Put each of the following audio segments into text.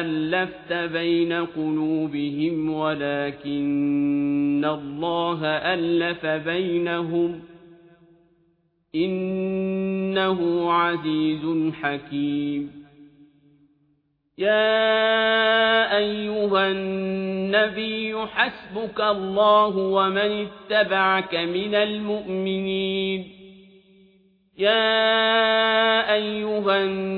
أَلَّفْتَ بَيْنَ قُلُوبِهِمْ وَلَكِنَّ اللَّهَ أَلَّفَ بَيْنَهُمْ إِنَّهُ عَزِيزٌ حَكِيمٌ. يَا أَيُّهَا النَّبِيُّ حَسْبُكَ اللَّهُ وَمَنِ اتَّبَعَكَ مِنَ الْمُؤْمِنِينَ. يَا أَيُّهَا النَّبِيُّ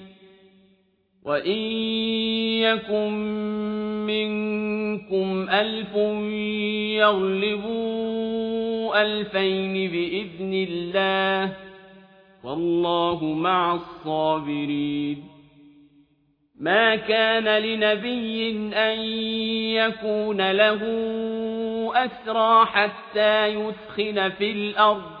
وَإِن يَكُن مِّنكُمْ أَلْفٌ يَغْلِبُوا أَلْفَيْنِ بِإِذْنِ اللَّهِ وَاللَّهُ مَعَ الصَّابِرِينَ ما كان لنبي أن يكون له أسرى حتى يثخن في الأرض